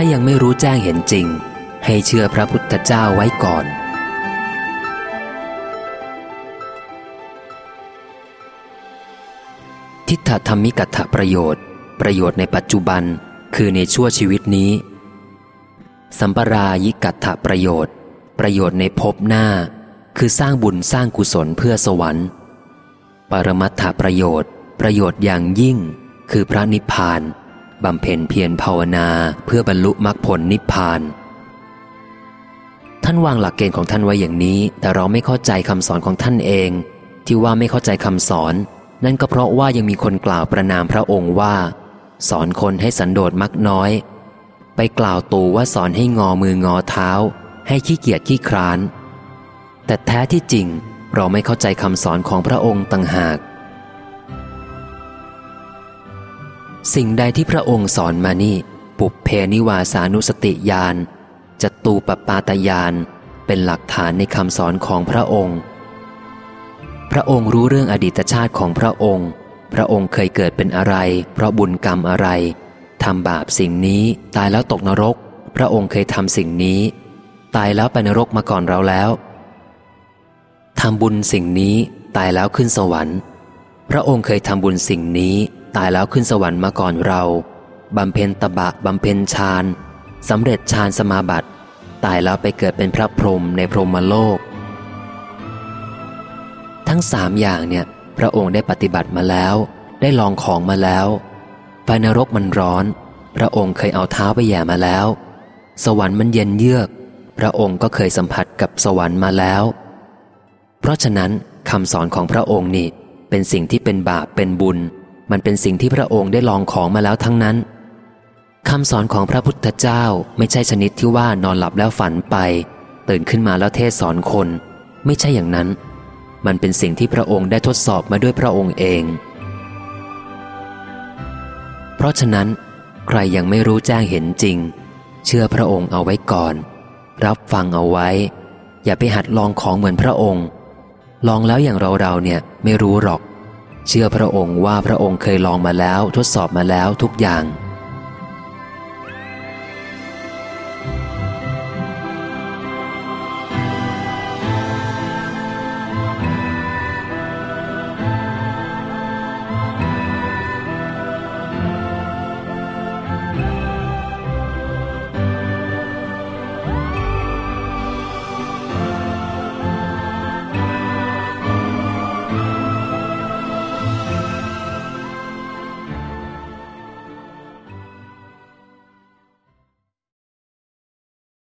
ายังไม่รู้แจ้งเห็นจริง ให้เชื่อพระพุทธเจ้าไว้ก่อนทิฏฐธรรมิกัตถประโยชน์ ประโยชน์ในปัจจุบันคือในชั่วชีวิตนี้ สัมปรายิกัตถประโยชน์ ประโยชน์ในภพหน้า คือสร้างบุญสร้างกุศลเพื่อสวรรค์ ปรมัตถประโยชน์ ประโยชน์อย่างยิ่ง คือพระนิพพาน บำเพ็ญเพียรภาวนาเพื่อบรรลุมรรคผลนิพพาน ท่านวางหลักเกณฑ์ของท่านไว้อย่างนี้ แต่เราไม่เข้าใจคำสอนของท่านเอง ที่ว่าไม่เข้าใจคำสอน นั่นก็เพราะว่ายังมีคนกล่าวประนามพระองค์ว่า สอนคนให้สันโดษมักน้อย ไปกล่าวตูว่าสอนให้งอมืองอเท้า ให้ขี้เกียจขี้คร้าน แต่แท้ที่จริงเราไม่เข้าใจคำสอนของพระองค์ต่างหาก สิ่งใดที่พระองค์สอนมานี่ ปุบเพนิวาสานุสติญาณจตูปปาตญาณเป็นหลักฐานในคำสอนของพระองค์ พระองค์รู้เรื่องอดีตชาติของพระองค์ พระองค์เคยเกิดเป็นอะไร เพราะบุญกรรมอะไรทำบาปสิ่งนี้ตายแล้วตกนรก พระองค์เคยทำสิ่งนี้ ตายแล้วไปนรกมาก่อนเราแล้วทำบุญสิ่งนี้ตายแล้วขึ้นสวรรค์ พระองค์เคยทำบุญสิ่งนี้ ตายแล้วขึ้นสวรรค์มาก่อนเราบำเพ็ญตบะบำเพ็ญฌานสำเร็จฌานสมาบัติ ตายแล้วไปเกิดเป็นพระพรหมในพรหมโลก ทั้งสามอย่างเนี่ย พระองค์ได้ปฏิบัติมาแล้ว ได้ลองของมาแล้วไฟนรกมันร้อน พระองค์เคยเอาเท้าไปแย่มาแล้ว สวรรค์มันเย็นเยือก พระองค์ก็เคยสัมผัสกับสวรรค์มาแล้ว เพราะฉะนั้นคำสอนของพระองค์นี่เป็นสิ่งที่เป็นบาปเป็นบุญ มันเป็นสิ่งที่พระองค์ได้ลองของมาแล้วทั้งนั้นคำสอนของพระพุทธเจ้าไม่ใช่ชนิดที่ว่านอนหลับแล้วฝันไป ตื่นขึ้นมาแล้วเทศสอนคน ไม่ใช่อย่างนั้น มันเป็นสิ่งที่พระองค์ได้ทดสอบมาด้วยพระองค์เอง เพราะฉะนั้น ใครยังไม่รู้แจ้งเห็นจริง เชื่อพระองค์เอาไว้ก่อน รับฟังเอาไว้ อย่าไปหัดลองของเหมือนพระองค์ ลองแล้วอย่างเราเราเนี่ยไม่รู้หรอก เชื่อพระองค์ว่าพระองค์เคยลองมาแล้วทดสอบมาแล้วทุกอย่าง